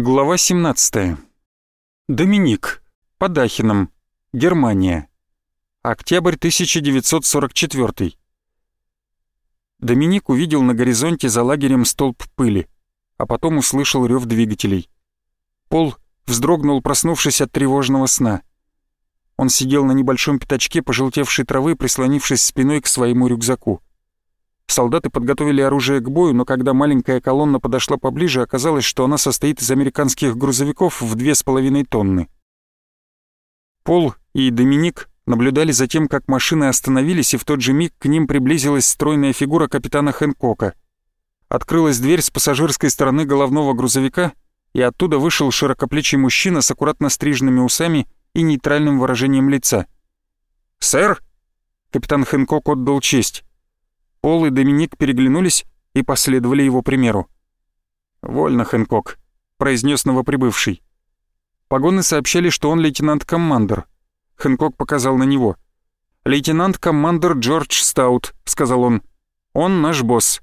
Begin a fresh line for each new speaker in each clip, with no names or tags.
Глава 17. Доминик. Под Ахином. Германия. Октябрь 1944. Доминик увидел на горизонте за лагерем столб пыли, а потом услышал рев двигателей. Пол вздрогнул, проснувшись от тревожного сна. Он сидел на небольшом пятачке пожелтевшей травы, прислонившись спиной к своему рюкзаку. Солдаты подготовили оружие к бою, но когда маленькая колонна подошла поближе, оказалось, что она состоит из американских грузовиков в две с половиной тонны. Пол и Доминик наблюдали за тем, как машины остановились, и в тот же миг к ним приблизилась стройная фигура капитана Хэнкока. Открылась дверь с пассажирской стороны головного грузовика, и оттуда вышел широкоплечий мужчина с аккуратно стриженными усами и нейтральным выражением лица. «Сэр!» — капитан Хэнкок отдал честь. Пол и Доминик переглянулись и последовали его примеру. «Вольно, Хэнкок», — произнес новоприбывший. Погоны сообщали, что он лейтенант-коммандер. Хэнкок показал на него. «Лейтенант-коммандер Джордж Стаут», — сказал он. «Он наш босс».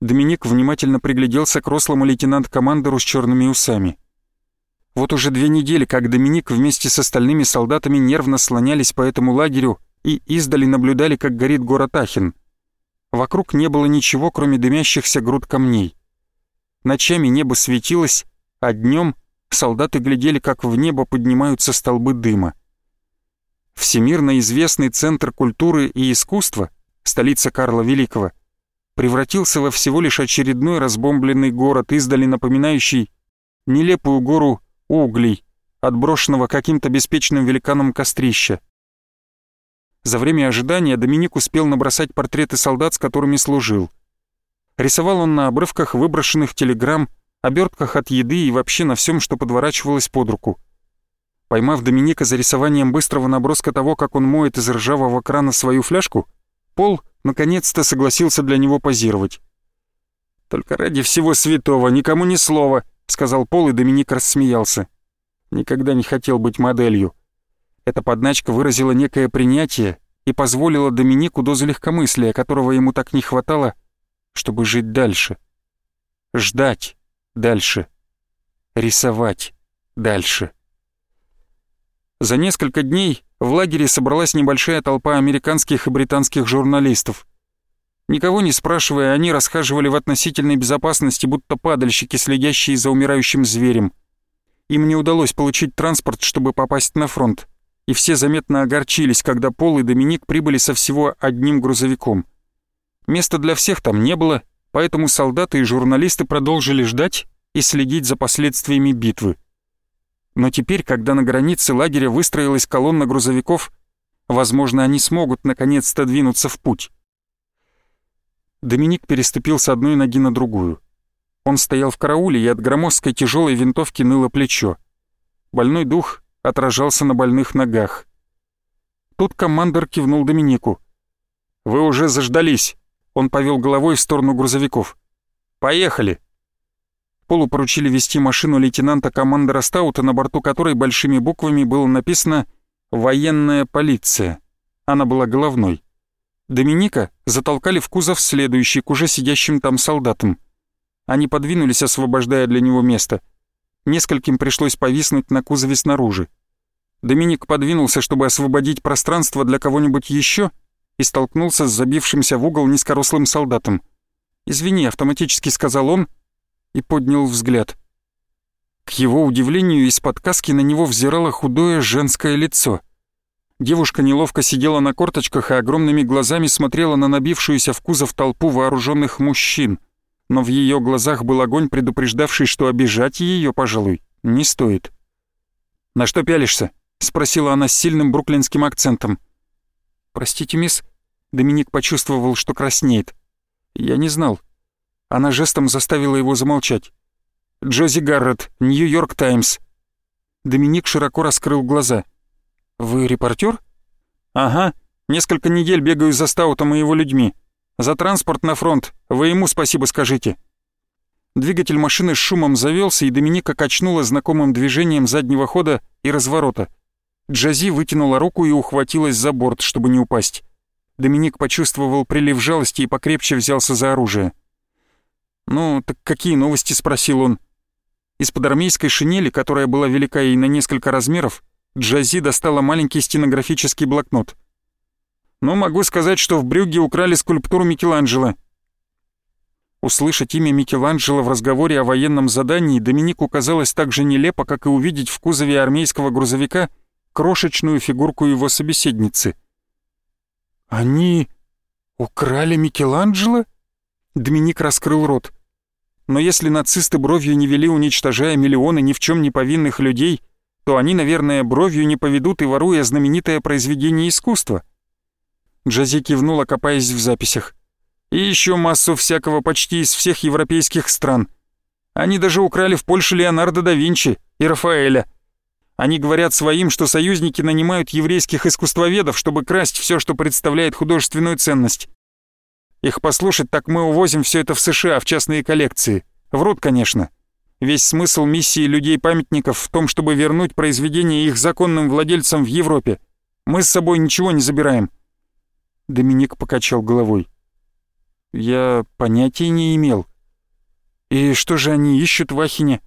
Доминик внимательно пригляделся к рослому лейтенант-командеру с черными усами. Вот уже две недели, как Доминик вместе с остальными солдатами нервно слонялись по этому лагерю и издали наблюдали, как горит город Ахен. Вокруг не было ничего, кроме дымящихся груд камней. Ночами небо светилось, а днем солдаты глядели, как в небо поднимаются столбы дыма. Всемирно известный Центр культуры и искусства, столица Карла Великого, превратился во всего лишь очередной разбомбленный город, издали напоминающий нелепую гору углей, отброшенного каким-то беспечным великаном кострища. За время ожидания Доминик успел набросать портреты солдат, с которыми служил. Рисовал он на обрывках выброшенных телеграмм, обертках от еды и вообще на всем, что подворачивалось под руку. Поймав Доминика за рисованием быстрого наброска того, как он моет из ржавого крана свою фляжку, Пол наконец-то согласился для него позировать. «Только ради всего святого, никому ни слова», — сказал Пол, и Доминик рассмеялся. «Никогда не хотел быть моделью. Эта подначка выразила некое принятие и позволила Доминику дозу легкомыслия, которого ему так не хватало, чтобы жить дальше. Ждать дальше. Рисовать дальше. За несколько дней в лагере собралась небольшая толпа американских и британских журналистов. Никого не спрашивая, они расхаживали в относительной безопасности, будто падальщики, следящие за умирающим зверем. Им не удалось получить транспорт, чтобы попасть на фронт и все заметно огорчились, когда Пол и Доминик прибыли со всего одним грузовиком. Места для всех там не было, поэтому солдаты и журналисты продолжили ждать и следить за последствиями битвы. Но теперь, когда на границе лагеря выстроилась колонна грузовиков, возможно, они смогут наконец-то двинуться в путь. Доминик переступил с одной ноги на другую. Он стоял в карауле, и от громоздкой тяжелой винтовки ныло плечо. Больной дух отражался на больных ногах. Тут командор кивнул Доминику. «Вы уже заждались!» Он повел головой в сторону грузовиков. «Поехали!» Полу поручили вести машину лейтенанта-командора Стаута, на борту которой большими буквами было написано «Военная полиция». Она была головной. Доминика затолкали в кузов следующий к уже сидящим там солдатам. Они подвинулись, освобождая для него место. Нескольким пришлось повиснуть на кузове снаружи. Доминик подвинулся, чтобы освободить пространство для кого-нибудь еще, и столкнулся с забившимся в угол низкорослым солдатом. «Извини», — автоматически сказал он и поднял взгляд. К его удивлению, из-под каски на него взирало худое женское лицо. Девушка неловко сидела на корточках и огромными глазами смотрела на набившуюся в кузов толпу вооруженных мужчин — но в ее глазах был огонь, предупреждавший, что обижать ее, пожалуй, не стоит. «На что пялишься?» — спросила она с сильным бруклинским акцентом. «Простите, мисс». Доминик почувствовал, что краснеет. «Я не знал». Она жестом заставила его замолчать. «Джози Гаррет, Нью-Йорк Таймс». Доминик широко раскрыл глаза. «Вы репортер?» «Ага, несколько недель бегаю за Стаутом и его людьми. За транспорт на фронт. Вы ему спасибо скажите». Двигатель машины с шумом завелся, и Доминика качнула знакомым движением заднего хода и разворота. Джази вытянула руку и ухватилась за борт, чтобы не упасть. Доминик почувствовал прилив жалости и покрепче взялся за оружие. «Ну, так какие новости?» — спросил он. Из-под армейской шинели, которая была велика ей на несколько размеров, Джази достала маленький стенографический блокнот. «Ну, могу сказать, что в Брюгге украли скульптуру Микеланджело». Услышать имя Микеланджело в разговоре о военном задании Доминику казалось так же нелепо, как и увидеть в кузове армейского грузовика крошечную фигурку его собеседницы. «Они украли Микеланджело?» Доминик раскрыл рот. Но если нацисты бровью не вели, уничтожая миллионы ни в чем не повинных людей, то они, наверное, бровью не поведут и воруя знаменитое произведение искусства. Джази кивнула, копаясь в записях. И еще массу всякого почти из всех европейских стран. Они даже украли в Польше Леонардо да Винчи и Рафаэля. Они говорят своим, что союзники нанимают еврейских искусствоведов, чтобы красть все, что представляет художественную ценность. Их послушать, так мы увозим все это в США, в частные коллекции. Врут, конечно. Весь смысл миссии людей-памятников в том, чтобы вернуть произведения их законным владельцам в Европе. Мы с собой ничего не забираем». Доминик покачал головой. «Я понятия не имел. И что же они ищут в Ахине?»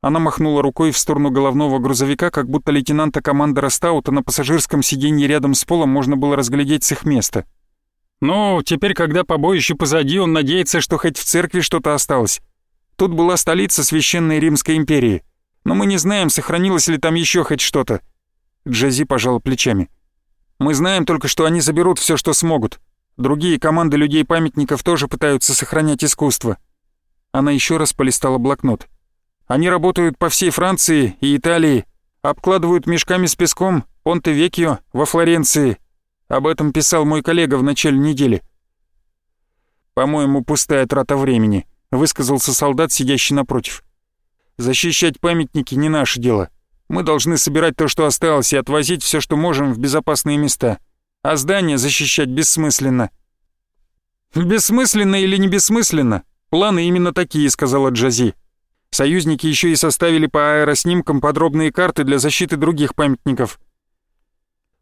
Она махнула рукой в сторону головного грузовика, как будто лейтенанта командора Стаута на пассажирском сиденье рядом с полом можно было разглядеть с их места. Ну, теперь, когда побоище позади, он надеется, что хоть в церкви что-то осталось. Тут была столица Священной Римской империи. Но мы не знаем, сохранилось ли там еще хоть что-то. Джази пожал плечами. Мы знаем только, что они заберут все, что смогут. Другие команды людей-памятников тоже пытаются сохранять искусство. Она еще раз полистала блокнот. Они работают по всей Франции и Италии, обкладывают мешками с песком Понте-Векио во Флоренции, об этом писал мой коллега в начале недели. «По-моему, пустая трата времени», — высказался солдат, сидящий напротив. «Защищать памятники не наше дело. Мы должны собирать то, что осталось, и отвозить все, что можем, в безопасные места. А здание защищать бессмысленно». «Бессмысленно или не бессмысленно? Планы именно такие», — сказала Джази. Союзники еще и составили по аэроснимкам подробные карты для защиты других памятников.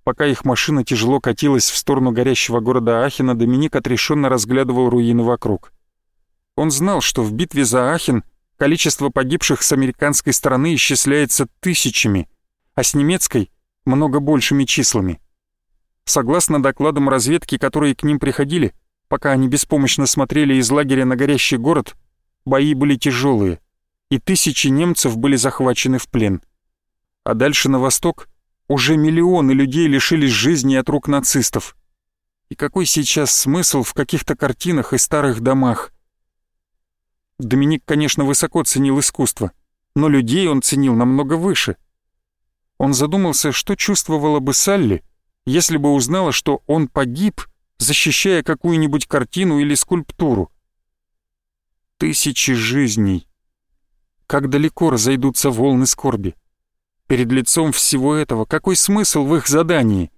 Пока их машина тяжело катилась в сторону горящего города Ахена, Доминик отрешенно разглядывал руины вокруг. Он знал, что в битве за Ахен количество погибших с американской стороны исчисляется тысячами, а с немецкой — много большими числами. Согласно докладам разведки, которые к ним приходили, пока они беспомощно смотрели из лагеря на горящий город, бои были тяжелые, и тысячи немцев были захвачены в плен. А дальше на восток уже миллионы людей лишились жизни от рук нацистов. И какой сейчас смысл в каких-то картинах и старых домах? Доминик, конечно, высоко ценил искусство, но людей он ценил намного выше. Он задумался, что чувствовала бы Салли, если бы узнала, что он погиб, защищая какую-нибудь картину или скульптуру. Тысячи жизней. Как далеко разойдутся волны скорби. Перед лицом всего этого какой смысл в их задании?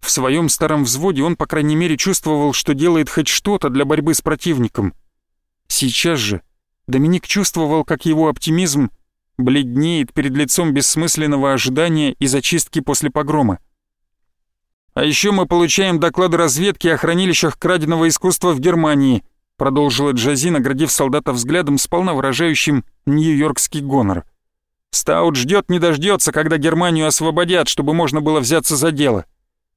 В своем старом взводе он, по крайней мере, чувствовал, что делает хоть что-то для борьбы с противником. Сейчас же Доминик чувствовал, как его оптимизм бледнеет перед лицом бессмысленного ожидания и зачистки после погрома. «А еще мы получаем доклады разведки о хранилищах краденого искусства в Германии», продолжила Джази, наградив солдата взглядом, сполна выражающим нью-йоркский гонор. Стаут ждет не дождется, когда Германию освободят, чтобы можно было взяться за дело.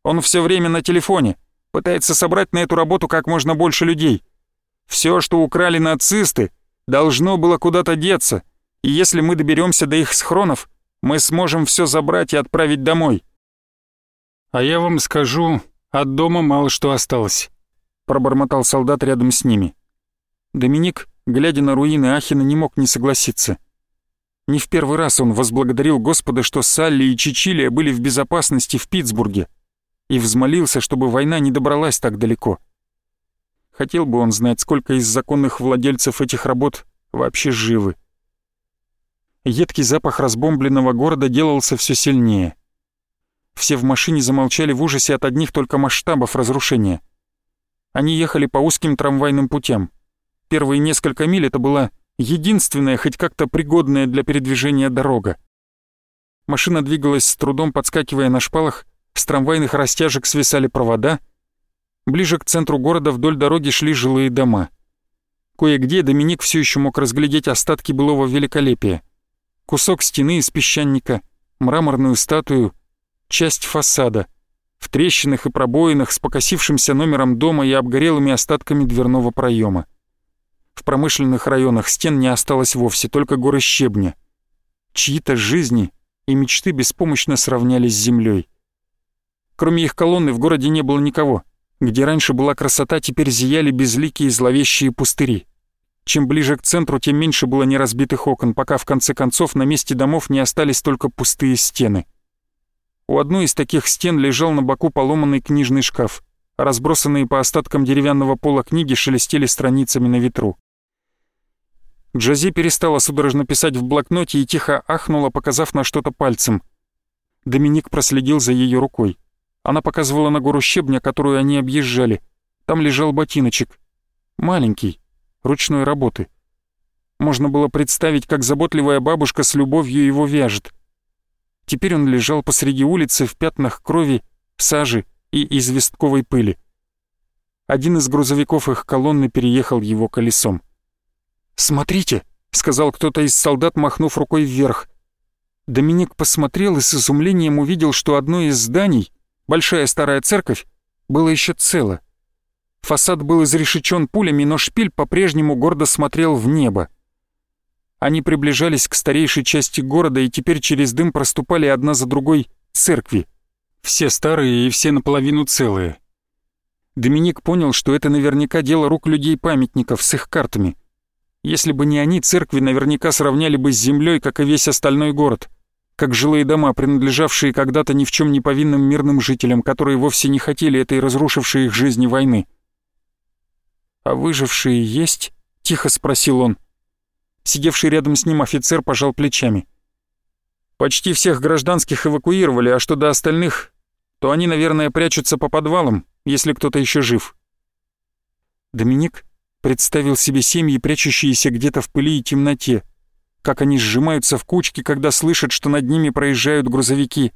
Он все время на телефоне, пытается собрать на эту работу как можно больше людей. Все, что украли нацисты, должно было куда-то деться, и если мы доберемся до их схронов, мы сможем все забрать и отправить домой. А я вам скажу, от дома мало что осталось, пробормотал солдат рядом с ними. Доминик, глядя на руины Ахина, не мог не согласиться. Не в первый раз он возблагодарил Господа, что Салли и Чичилия были в безопасности в Питтсбурге, и взмолился, чтобы война не добралась так далеко. Хотел бы он знать, сколько из законных владельцев этих работ вообще живы. Едкий запах разбомбленного города делался все сильнее. Все в машине замолчали в ужасе от одних только масштабов разрушения. Они ехали по узким трамвайным путям. Первые несколько миль это была единственная, хоть как-то пригодная для передвижения дорога. Машина двигалась с трудом, подскакивая на шпалах, с трамвайных растяжек свисали провода. Ближе к центру города вдоль дороги шли жилые дома. Кое-где Доминик все еще мог разглядеть остатки былого великолепия. Кусок стены из песчаника, мраморную статую, часть фасада, в трещинах и пробоинах с покосившимся номером дома и обгорелыми остатками дверного проема. В промышленных районах стен не осталось вовсе, только горы щебня. Чьи-то жизни и мечты беспомощно сравнялись с землей. Кроме их колонны в городе не было никого. Где раньше была красота, теперь зияли безликие зловещие пустыри. Чем ближе к центру, тем меньше было неразбитых окон, пока в конце концов на месте домов не остались только пустые стены. У одной из таких стен лежал на боку поломанный книжный шкаф. Разбросанные по остаткам деревянного пола книги шелестели страницами на ветру. Джази перестала судорожно писать в блокноте и тихо ахнула, показав на что-то пальцем. Доминик проследил за ее рукой. Она показывала на гору щебня, которую они объезжали. Там лежал ботиночек. Маленький, ручной работы. Можно было представить, как заботливая бабушка с любовью его вяжет. Теперь он лежал посреди улицы в пятнах крови, сажи и известковой пыли. Один из грузовиков их колонны переехал его колесом. «Смотрите!» — сказал кто-то из солдат, махнув рукой вверх. Доминик посмотрел и с изумлением увидел, что одно из зданий Большая старая церковь была еще цела. Фасад был изрешечен пулями, но шпиль по-прежнему гордо смотрел в небо. Они приближались к старейшей части города и теперь через дым проступали одна за другой церкви. Все старые и все наполовину целые. Доминик понял, что это наверняка дело рук людей-памятников с их картами. Если бы не они, церкви наверняка сравняли бы с землей, как и весь остальной город как жилые дома, принадлежавшие когда-то ни в чем не повинным мирным жителям, которые вовсе не хотели этой разрушившей их жизни войны. «А выжившие есть?» — тихо спросил он. Сидевший рядом с ним офицер пожал плечами. «Почти всех гражданских эвакуировали, а что до остальных, то они, наверное, прячутся по подвалам, если кто-то еще жив». Доминик представил себе семьи, прячущиеся где-то в пыли и темноте, как они сжимаются в кучки, когда слышат, что над ними проезжают грузовики.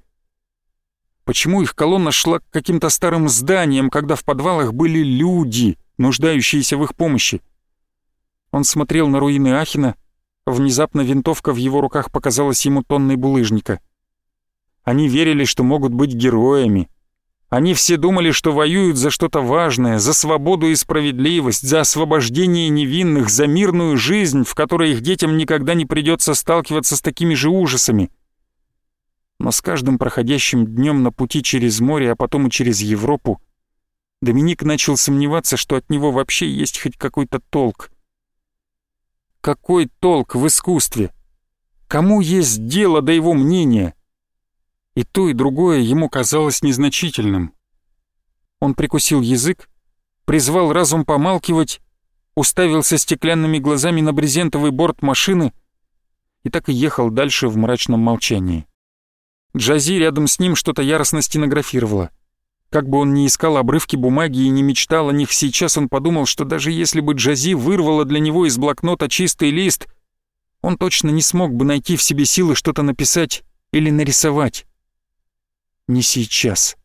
Почему их колонна шла к каким-то старым зданиям, когда в подвалах были люди, нуждающиеся в их помощи? Он смотрел на руины Ахина, внезапно винтовка в его руках показалась ему тонной булыжника. Они верили, что могут быть героями, они все думали, что воюют за что-то важное, за свободу и справедливость, за освобождение невинных, за мирную жизнь, в которой их детям никогда не придется сталкиваться с такими же ужасами. Но с каждым проходящим днем на пути через море, а потом и через Европу, Доминик начал сомневаться, что от него вообще есть хоть какой-то толк. Какой толк в искусстве? Кому есть дело до его мнения? И то, и другое ему казалось незначительным. Он прикусил язык, призвал разум помалкивать, уставился стеклянными глазами на брезентовый борт машины и так и ехал дальше в мрачном молчании. Джази рядом с ним что-то яростно стенографировала. Как бы он ни искал обрывки бумаги и не мечтал о них сейчас, он подумал, что даже если бы Джази вырвала для него из блокнота чистый лист, он точно не смог бы найти в себе силы что-то написать или нарисовать. Не сейчас.